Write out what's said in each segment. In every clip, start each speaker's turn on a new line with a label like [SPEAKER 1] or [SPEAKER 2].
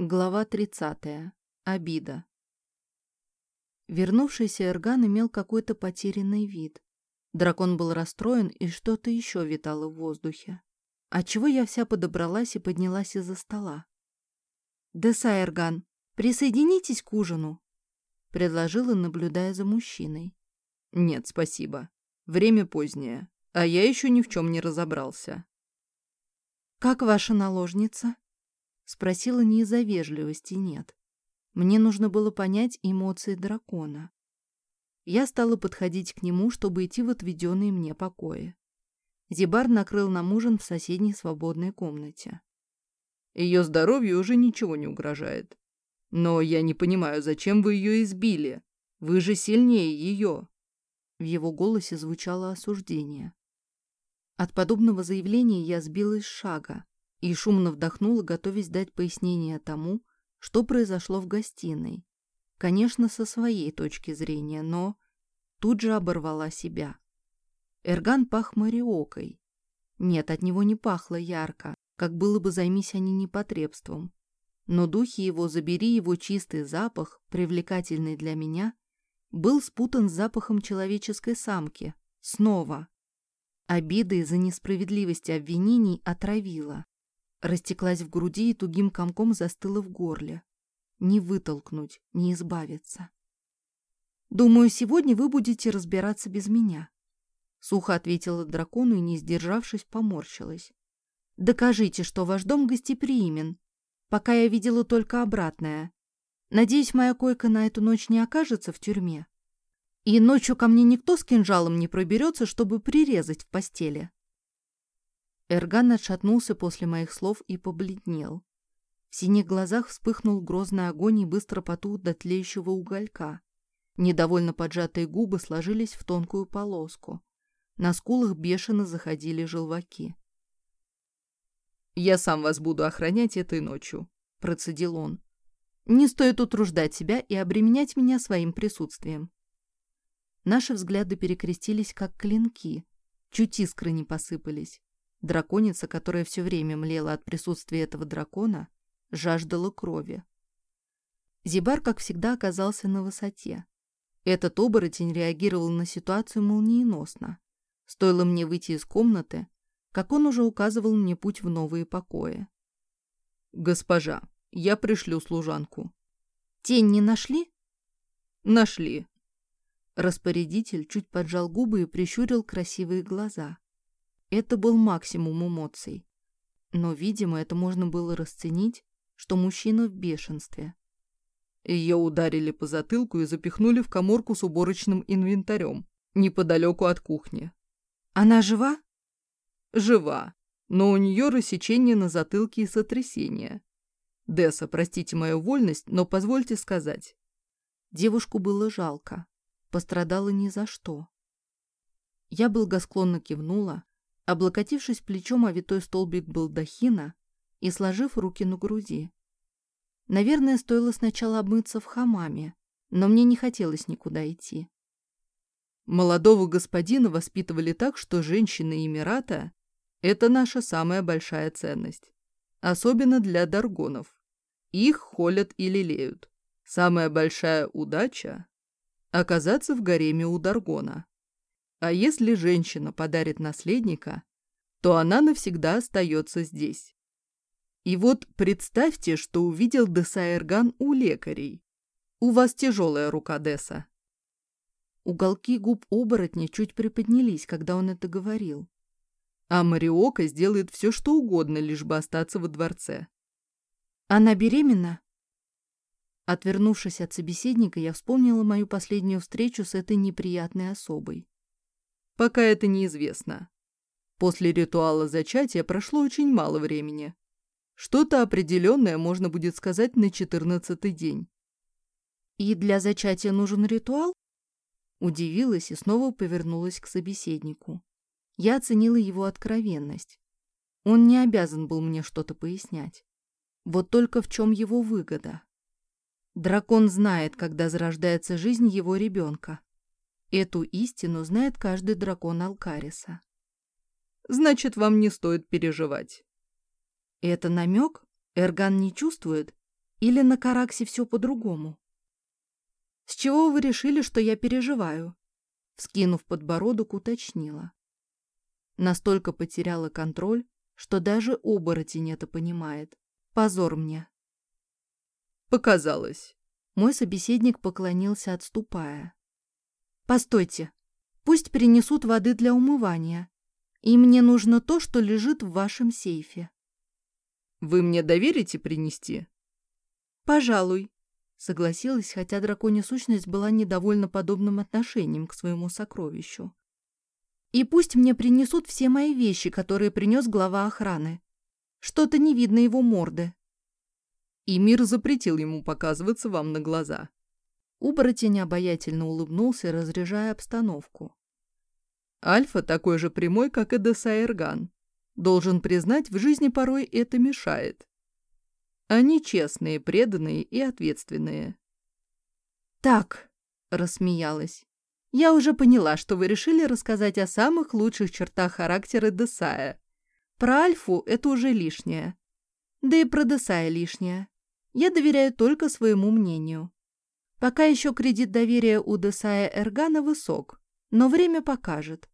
[SPEAKER 1] Глава 30. Обида. Вернувшийся Эрган имел какой-то потерянный вид. Дракон был расстроен, и что-то еще витало в воздухе. Отчего я вся подобралась и поднялась из-за стола. «Деса, Эрган, присоединитесь к ужину», — предложила, наблюдая за мужчиной.
[SPEAKER 2] «Нет, спасибо. Время позднее, а я еще ни в чем не разобрался».
[SPEAKER 1] «Как ваша наложница?» Спросила не из-за вежливости, нет. Мне нужно было понять эмоции дракона. Я стала подходить к нему, чтобы идти в отведенные мне покои. Зибар накрыл нам ужин в соседней свободной комнате.
[SPEAKER 2] Ее здоровью уже ничего не угрожает. Но я не понимаю, зачем вы ее избили? Вы же сильнее ее.
[SPEAKER 1] В его голосе звучало осуждение. От подобного заявления я сбилась с шага, и шумно вдохнула, готовясь дать пояснение тому, что произошло в гостиной. Конечно, со своей точки зрения, но тут же оборвала себя. Эрган пах мариокой. Нет, от него не пахло ярко, как было бы займись они непотребством. Но духи его, забери его чистый запах, привлекательный для меня, был спутан с запахом человеческой самки. Снова. Обида из-за несправедливости обвинений отравила. Растеклась в груди и тугим комком застыла в горле. Не вытолкнуть, не избавиться. «Думаю, сегодня вы будете разбираться без меня», — сухо ответила дракону и, не сдержавшись, поморщилась. «Докажите, что ваш дом гостеприимен. Пока я видела только обратное. Надеюсь, моя койка на эту ночь не окажется в тюрьме. И ночью ко мне никто с кинжалом не проберется, чтобы прирезать в постели». Эрган отшатнулся после моих слов и побледнел. В синих глазах вспыхнул грозный огонь и быстро потух до тлеющего уголька. Недовольно поджатые губы сложились в тонкую полоску. На скулах бешено заходили желваки.
[SPEAKER 2] «Я сам вас буду охранять этой ночью», — процедил он.
[SPEAKER 1] «Не стоит утруждать себя и обременять меня своим присутствием». Наши взгляды перекрестились, как клинки. Чуть искры не посыпались. Драконица, которая все время млела от присутствия этого дракона, жаждала крови. Зибар, как всегда, оказался на высоте. Этот оборотень реагировал на ситуацию молниеносно. Стоило мне выйти из комнаты, как он уже указывал мне путь в новые покои.
[SPEAKER 2] «Госпожа, я пришлю служанку».
[SPEAKER 1] «Тень не нашли?»
[SPEAKER 2] «Нашли».
[SPEAKER 1] Распорядитель чуть поджал губы и прищурил красивые глаза. Это был максимум эмоций. Но, видимо, это можно было расценить, что мужчина в бешенстве.
[SPEAKER 2] Ее ударили по затылку и запихнули в коморку с уборочным инвентарем, неподалеку от кухни.
[SPEAKER 1] «Она жива?»
[SPEAKER 2] «Жива, но у нее рассечение на затылке и сотрясение. Десса, простите мою вольность, но позвольте сказать».
[SPEAKER 1] Девушку было жалко. Пострадала ни за что. Я благосклонно кивнула, облокотившись плечом о витой столбик балдахина и сложив руки на груди. Наверное, стоило сначала обмыться в хамаме, но мне не хотелось никуда идти.
[SPEAKER 2] Молодого господина воспитывали так, что женщины Эмирата – это наша самая большая ценность. Особенно для даргонов. Их холят и лелеют. Самая большая удача – оказаться в гареме у даргона. А если женщина подарит наследника, то она навсегда остается здесь. И вот представьте, что увидел Десаэрган у лекарей. У вас тяжелая рука, Деса.
[SPEAKER 1] Уголки губ оборотня чуть приподнялись, когда он это говорил.
[SPEAKER 2] А Мариока сделает все, что угодно, лишь бы остаться во дворце.
[SPEAKER 1] Она беременна? Отвернувшись от собеседника, я вспомнила мою последнюю встречу с этой неприятной особой.
[SPEAKER 2] Пока это неизвестно. После ритуала зачатия прошло очень мало времени. Что-то определенное можно будет сказать на четырнадцатый день.
[SPEAKER 1] «И для зачатия нужен ритуал?» Удивилась и снова повернулась к собеседнику. Я оценила его откровенность. Он не обязан был мне что-то пояснять. Вот только в чем его выгода. Дракон знает, когда зарождается жизнь его ребенка. Эту истину знает каждый дракон Алкариса.
[SPEAKER 2] Значит, вам не стоит переживать.
[SPEAKER 1] Это намек? Эрган не чувствует? Или на Караксе все по-другому? С чего вы решили, что я переживаю? Вскинув подбородок, уточнила. Настолько потеряла контроль, что даже оборотень это понимает. Позор мне.
[SPEAKER 2] Показалось.
[SPEAKER 1] Мой собеседник поклонился, отступая. Постойте. Пусть принесут воды для умывания. И мне нужно то, что лежит в вашем сейфе.
[SPEAKER 2] Вы мне доверите принести?
[SPEAKER 1] Пожалуй, согласилась, хотя драконья сущность была недовольна подобным отношением к своему сокровищу. И пусть мне принесут все мои вещи, которые принес глава охраны. Что-то не видно его морды.
[SPEAKER 2] И мир запретил ему показываться вам на глаза.
[SPEAKER 1] Уборотень обаятельно улыбнулся, разряжая обстановку.
[SPEAKER 2] Альфа такой же прямой, как и Десаэрган. Должен признать, в жизни порой это мешает. Они честные, преданные и ответственные.
[SPEAKER 1] «Так», — рассмеялась, — «я уже поняла, что вы решили рассказать о самых лучших чертах характера Десая. Про Альфу это уже лишнее. Да и про Десая лишнее. Я доверяю только своему мнению. Пока еще кредит доверия у Десая Эргана высок, но время покажет.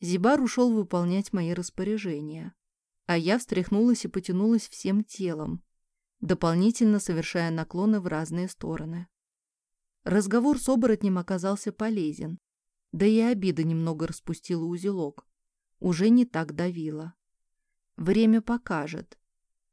[SPEAKER 1] Зибар ушел выполнять мои распоряжения, а я встряхнулась и потянулась всем телом, дополнительно совершая наклоны в разные стороны. Разговор с оборотнем оказался полезен, да и обида немного распустила узелок, уже не так давила. Время покажет.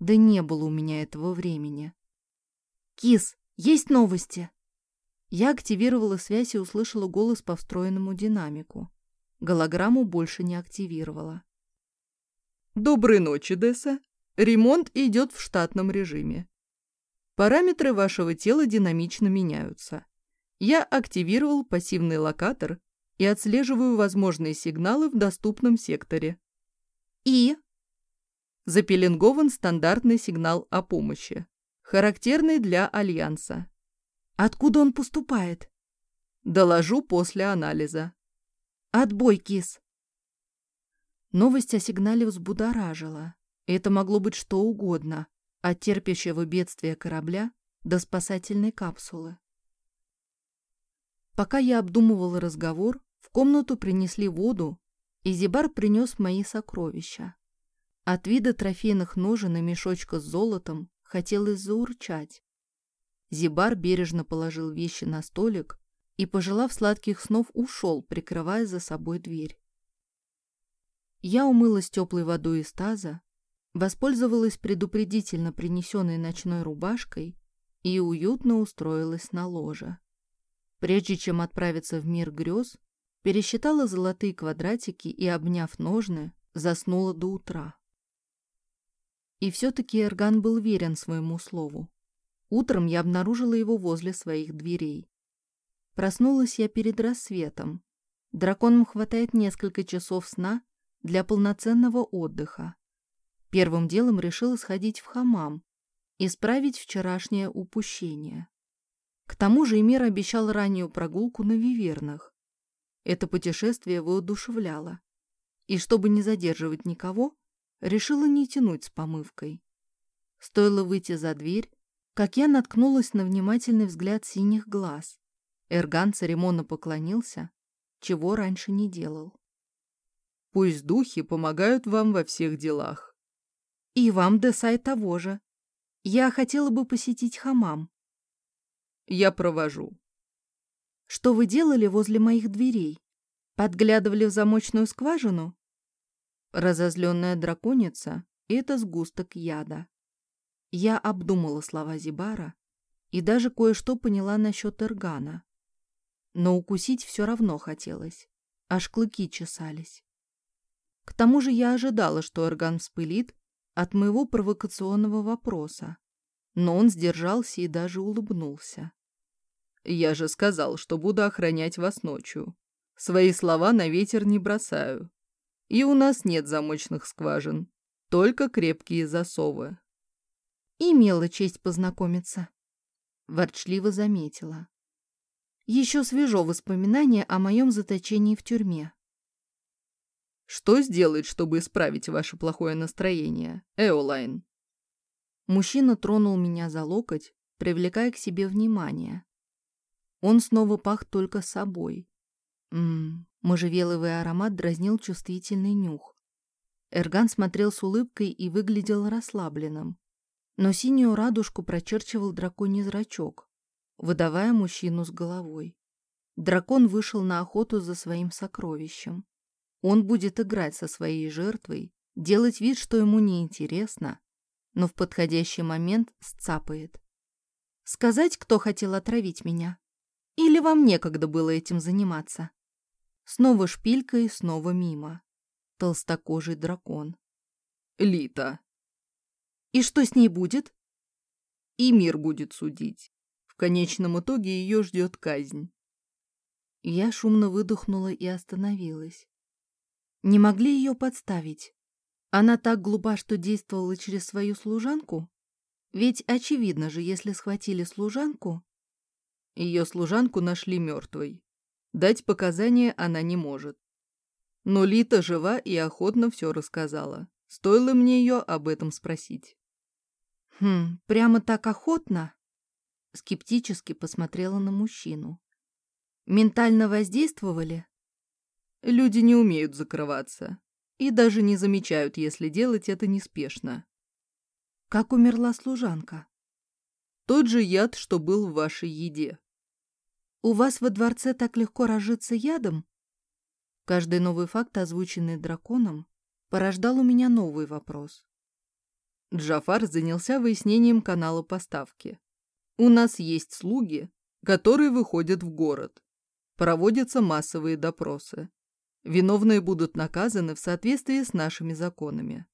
[SPEAKER 1] Да не было у меня этого времени. «Кис, есть новости!» Я активировала связь и услышала голос по встроенному динамику. Голограмму больше не активировала.
[SPEAKER 2] «Доброй ночи, Десса. Ремонт идет в штатном режиме. Параметры вашего тела динамично меняются. Я активировал пассивный локатор и отслеживаю возможные сигналы в доступном секторе.
[SPEAKER 1] И?
[SPEAKER 2] Запеленгован стандартный сигнал о помощи, характерный для Альянса.
[SPEAKER 1] Откуда он поступает?
[SPEAKER 2] Доложу после анализа.
[SPEAKER 1] Отбой, кис. Новость о сигнале взбудоражила. Это могло быть что угодно, от терпящего бедствия корабля до спасательной капсулы. Пока я обдумывал разговор, в комнату принесли воду, и Зибар принес мои сокровища. От вида трофейных ножен и мешочка с золотом хотелось заурчать. Зибар бережно положил вещи на столик и, пожелав сладких снов, ушел, прикрывая за собой дверь. Я умылась теплой водой из таза, воспользовалась предупредительно принесенной ночной рубашкой и уютно устроилась на ложе. Прежде чем отправиться в мир грез, пересчитала золотые квадратики и, обняв ножны, заснула до утра. И все-таки Эрган был верен своему слову. Утром я обнаружила его возле своих дверей. Проснулась я перед рассветом. Драконам хватает несколько часов сна для полноценного отдыха. Первым делом решила сходить в хамам, исправить вчерашнее упущение. К тому же Эмир обещал раннюю прогулку на Вивернах. Это путешествие воодушевляло. И чтобы не задерживать никого, решила не тянуть с помывкой. Стоило выйти за дверь, как я наткнулась на внимательный взгляд синих глаз. Эрган церемонно поклонился, чего раньше не делал.
[SPEAKER 2] «Пусть духи помогают вам во всех делах».
[SPEAKER 1] «И вам, Десай, того же. Я хотела бы посетить хамам».
[SPEAKER 2] «Я провожу».
[SPEAKER 1] «Что вы делали возле моих дверей? Подглядывали в замочную скважину?» Разозленная драконица — это сгусток яда. Я обдумала слова Зибара и даже кое-что поняла насчет Эргана. Но укусить все равно хотелось, аж клыки чесались. К тому же я ожидала, что Эрган вспылит от моего провокационного вопроса, но он сдержался и даже улыбнулся.
[SPEAKER 2] «Я же сказал, что буду охранять вас ночью. Свои слова на ветер не бросаю. И у нас нет замочных скважин, только крепкие засовы.
[SPEAKER 1] Имела честь познакомиться. Ворчливо заметила. Еще свежо воспоминание о моем заточении в тюрьме.
[SPEAKER 2] Что сделать, чтобы исправить ваше плохое настроение, Эолайн?
[SPEAKER 1] Мужчина тронул меня за локоть, привлекая к себе внимание. Он снова пах только собой. Ммм, можжевеловый аромат дразнил чувствительный нюх. Эрган смотрел с улыбкой и выглядел расслабленным. Но синюю радужку прочерчивал драконий зрачок, выдавая мужчину с головой. Дракон вышел на охоту за своим сокровищем. Он будет играть со своей жертвой, делать вид, что ему неинтересно, но в подходящий момент сцапает. Сказать, кто хотел отравить меня? Или вам некогда было этим заниматься? Снова шпилька и снова мимо. Толстокожий дракон.
[SPEAKER 2] Лита.
[SPEAKER 1] И что с ней будет?
[SPEAKER 2] И мир будет судить. В конечном итоге ее ждет казнь.
[SPEAKER 1] Я шумно выдохнула и остановилась. Не могли ее подставить? Она так глупа, что действовала через свою служанку? Ведь очевидно же, если схватили служанку...
[SPEAKER 2] Ее служанку нашли мертвой. Дать показания она не может. Но Лита жива и охотно все рассказала. Стоило мне ее об этом спросить.
[SPEAKER 1] «Хм, прямо так охотно?» Скептически посмотрела на мужчину. «Ментально воздействовали?»
[SPEAKER 2] Люди не умеют закрываться и даже не замечают, если делать это неспешно.
[SPEAKER 1] Как умерла служанка?
[SPEAKER 2] Тот же яд, что был в вашей еде.
[SPEAKER 1] У вас во дворце так легко разжиться ядом? Каждый новый факт, озвученный драконом, порождал у меня новый вопрос.
[SPEAKER 2] Джафар занялся выяснением канала поставки. У нас есть слуги, которые выходят в город. Проводятся массовые допросы. Виновные будут наказаны в соответствии с нашими законами.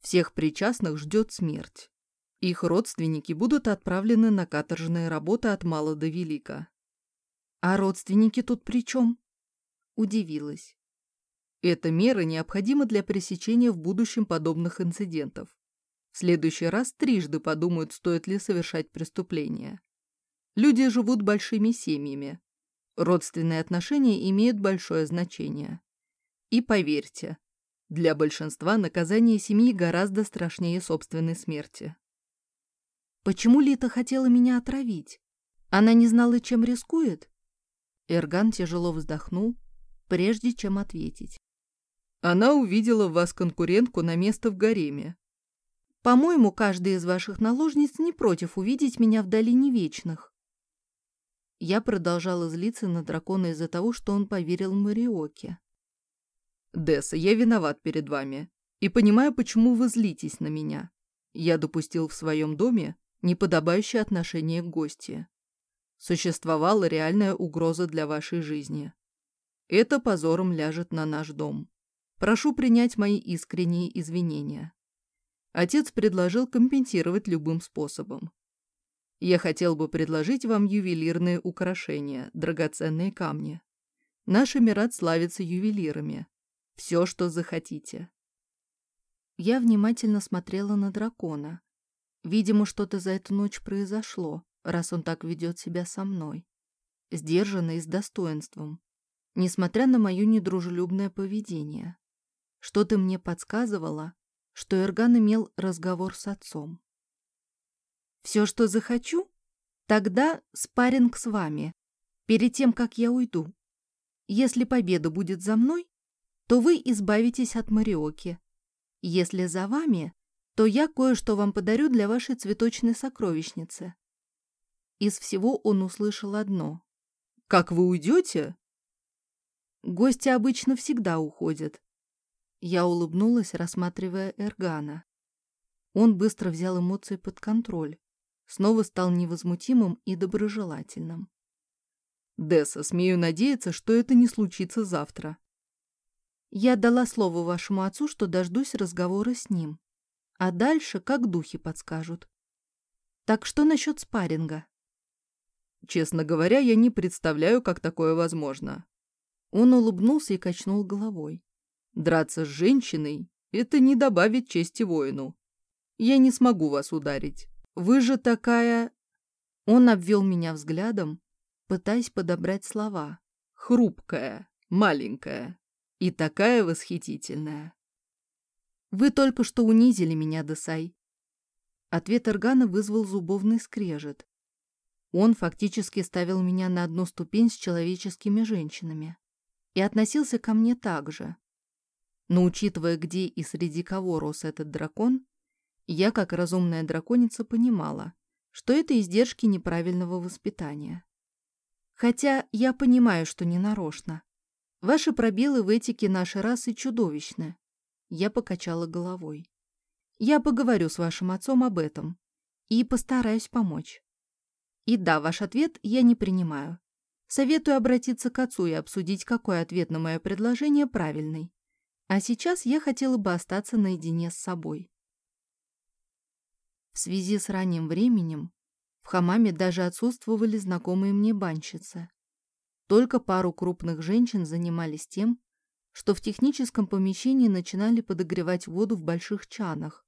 [SPEAKER 2] Всех причастных ждет смерть. Их родственники будут отправлены на каторжные работы от мала до велика.
[SPEAKER 1] А родственники тут при чем? Удивилась.
[SPEAKER 2] Эта мера необходима для пресечения в будущем подобных инцидентов. В следующий раз трижды подумают, стоит ли совершать преступление. Люди живут большими семьями. Родственные отношения имеют большое значение. И поверьте, для большинства наказание семьи гораздо страшнее собственной смерти.
[SPEAKER 1] Почему Лита хотела меня отравить? Она не знала, чем рискует? Эрган тяжело вздохнул, прежде чем ответить.
[SPEAKER 2] Она увидела в вас конкурентку на место в гареме.
[SPEAKER 1] По-моему, каждая из ваших наложниц не против увидеть меня в долине вечных. Я продолжала злиться на дракона из-за того, что он поверил Мариоке.
[SPEAKER 2] Десса, я виноват перед вами. И понимаю, почему вы злитесь на меня. Я допустил в своем доме неподобающее отношение к гости. Существовала реальная угроза для вашей жизни. Это позором ляжет на наш дом. Прошу принять мои искренние извинения. Отец предложил компенсировать любым способом. Я хотел бы предложить вам ювелирные украшения, драгоценные камни. Наш Эмират славится ювелирами. Все, что захотите.
[SPEAKER 1] Я внимательно смотрела на дракона. Видимо, что-то за эту ночь произошло, раз он так ведет себя со мной. Сдержанно и с достоинством. Несмотря на мое недружелюбное поведение. Что-то мне подсказывало, что Эрган имел разговор с отцом. «Все, что захочу? Тогда спарринг с вами, перед тем, как я уйду. Если победа будет за мной, то вы избавитесь от Мариоки. Если за вами, то я кое-что вам подарю для вашей цветочной сокровищницы». Из всего он услышал одно.
[SPEAKER 2] «Как вы уйдете?»
[SPEAKER 1] «Гости обычно всегда уходят». Я улыбнулась, рассматривая Эргана. Он быстро взял эмоции под контроль, снова стал невозмутимым и доброжелательным.
[SPEAKER 2] «Десса, смею надеяться, что это не случится завтра.
[SPEAKER 1] Я дала слово вашему отцу, что дождусь разговора с ним. А дальше как духи подскажут. Так что насчет спарринга?
[SPEAKER 2] Честно говоря, я не представляю, как такое возможно.
[SPEAKER 1] Он улыбнулся и качнул головой.
[SPEAKER 2] Драться с женщиной — это не добавить чести воину. Я не смогу вас ударить. Вы же такая...
[SPEAKER 1] Он обвел меня взглядом, пытаясь подобрать слова.
[SPEAKER 2] Хрупкая, маленькая. И такая восхитительная.
[SPEAKER 1] Вы только что унизили меня, Десай. Ответ Эргана вызвал зубовный скрежет. Он фактически ставил меня на одну ступень с человеческими женщинами и относился ко мне так же. Но учитывая, где и среди кого рос этот дракон, я, как разумная драконица, понимала, что это издержки неправильного воспитания. Хотя я понимаю, что не нарочно. Ваши пробелы в этике нашей расы чудовищны. Я покачала головой. Я поговорю с вашим отцом об этом и постараюсь помочь. И да, ваш ответ я не принимаю. Советую обратиться к отцу и обсудить, какой ответ на мое предложение правильный. А сейчас я хотела бы остаться наедине с собой. В связи с ранним временем в хамаме даже отсутствовали знакомые мне банщицы. Только пару крупных женщин занимались тем, что в техническом помещении начинали подогревать воду в больших чанах,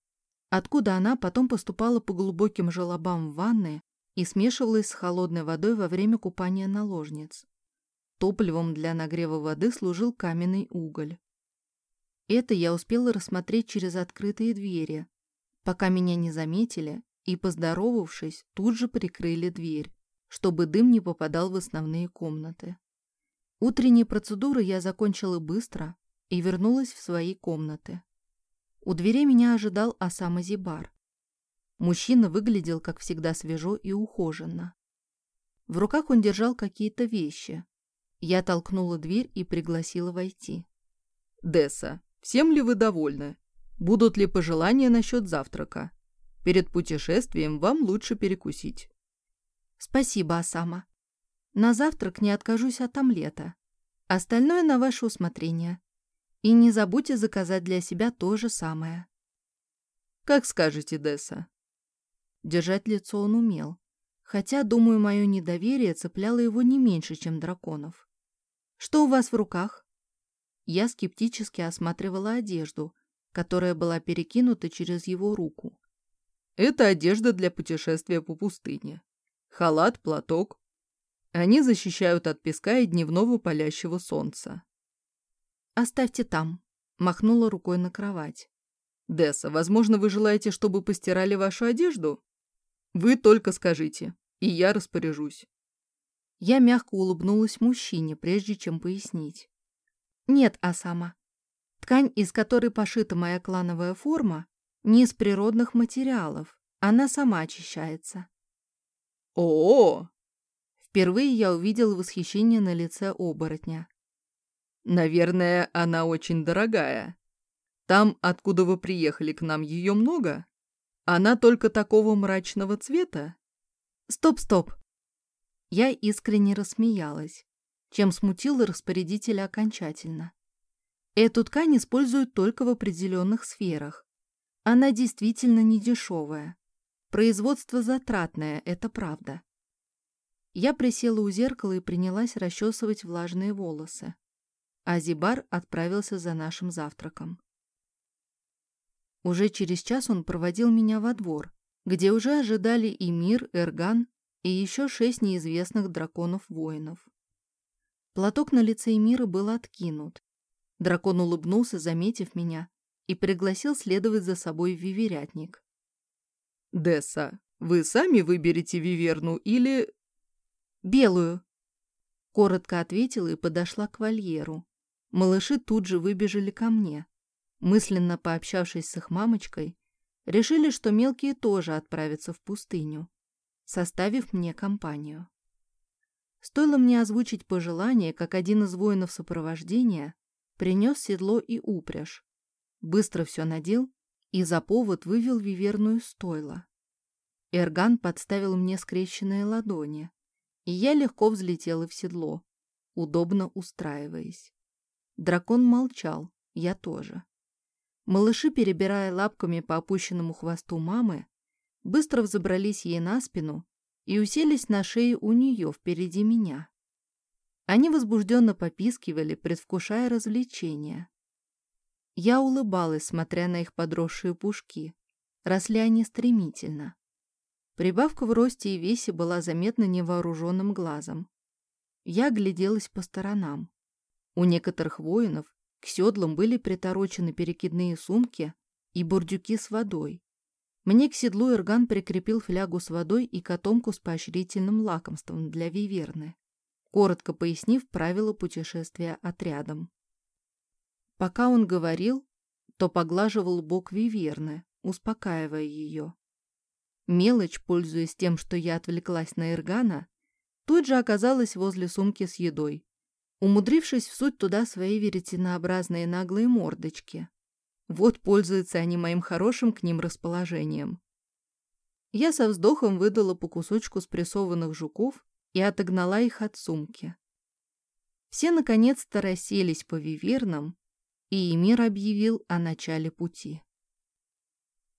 [SPEAKER 1] откуда она потом поступала по глубоким желобам в ванны и смешивалась с холодной водой во время купания наложниц. Топливом для нагрева воды служил каменный уголь. Это я успела рассмотреть через открытые двери, пока меня не заметили и, поздоровавшись, тут же прикрыли дверь, чтобы дым не попадал в основные комнаты. Утренние процедуры я закончила быстро и вернулась в свои комнаты. У двери меня ожидал Осама Зибар. Мужчина выглядел, как всегда, свежо и ухоженно. В руках он держал какие-то вещи. Я толкнула дверь и пригласила войти.
[SPEAKER 2] «Десса, всем ли вы довольны? Будут ли пожелания насчет завтрака? Перед путешествием вам лучше перекусить».
[SPEAKER 1] «Спасибо, Осама. На завтрак не откажусь от омлета. Остальное на ваше усмотрение. И не забудьте заказать для себя то же самое.
[SPEAKER 2] Как скажете, Десса.
[SPEAKER 1] Держать лицо он умел. Хотя, думаю, мое недоверие цепляло его не меньше, чем драконов. Что у вас в руках? Я скептически осматривала одежду, которая была перекинута через его руку.
[SPEAKER 2] Это одежда для путешествия по пустыне. Халат, платок, они защищают от песка и дневного палящего солнца.
[SPEAKER 1] «Оставьте там», — махнула рукой на кровать.
[SPEAKER 2] «Десса, возможно, вы желаете, чтобы постирали вашу одежду? Вы только скажите, и я распоряжусь».
[SPEAKER 1] Я мягко улыбнулась мужчине, прежде чем пояснить. «Нет, Асама. Ткань, из которой пошита моя клановая форма, не из природных материалов. Она сама очищается».
[SPEAKER 2] «О-о-о!»
[SPEAKER 1] Впервые я увидел восхищение на лице оборотня.
[SPEAKER 2] «Наверное, она очень дорогая. Там, откуда вы приехали к нам, ее много? Она только такого мрачного цвета?»
[SPEAKER 1] «Стоп-стоп!» Я искренне рассмеялась, чем смутила распорядителя окончательно. Эту ткань используют только в определенных сферах. Она действительно не дешевая. Производство затратное, это правда. Я присела у зеркала и принялась расчесывать влажные волосы. Азибар отправился за нашим завтраком. Уже через час он проводил меня во двор, где уже ожидали и Мир, Эрган и еще шесть неизвестных драконов-воинов. Платок на лице Эмира был откинут. Дракон улыбнулся, заметив меня, и пригласил следовать за собой в виверятник.
[SPEAKER 2] «Десса, вы сами выберете виверну или...»
[SPEAKER 1] «Белую!» Коротко ответила и подошла к вольеру. Малыши тут же выбежали ко мне. Мысленно пообщавшись с их мамочкой, решили, что мелкие тоже отправятся в пустыню, составив мне компанию. Стоило мне озвучить пожелание, как один из воинов сопровождения принес седло и упряжь. Быстро все надел и за повод вывел виверную стойло. Эрган подставил мне скрещенные ладони, и я легко взлетела в седло, удобно устраиваясь. Дракон молчал, я тоже. Малыши, перебирая лапками по опущенному хвосту мамы, быстро взобрались ей на спину и уселись на шее у нее впереди меня. Они возбужденно попискивали, предвкушая развлечения. Я улыбалась, смотря на их подросшие пушки. Росли они стремительно. Прибавка в росте и весе была заметна невооруженным глазом. Я гляделась по сторонам. У некоторых воинов к седлам были приторочены перекидные сумки и бурдюки с водой. Мне к седлу Ирган прикрепил флягу с водой и котомку с поощрительным лакомством для Виверны, коротко пояснив правила путешествия отрядом. Пока он говорил, то поглаживал бок Виверны, успокаивая ее. Мелочь, пользуясь тем, что я отвлеклась на Иргана, тут же оказалась возле сумки с едой, умудрившись всуть туда свои веретенообразные наглые мордочки. Вот пользуются они моим хорошим к ним расположением. Я со вздохом выдала по кусочку спрессованных жуков и отогнала их от сумки. Все наконец-то расселись по вивернам, и Эмир объявил о начале пути.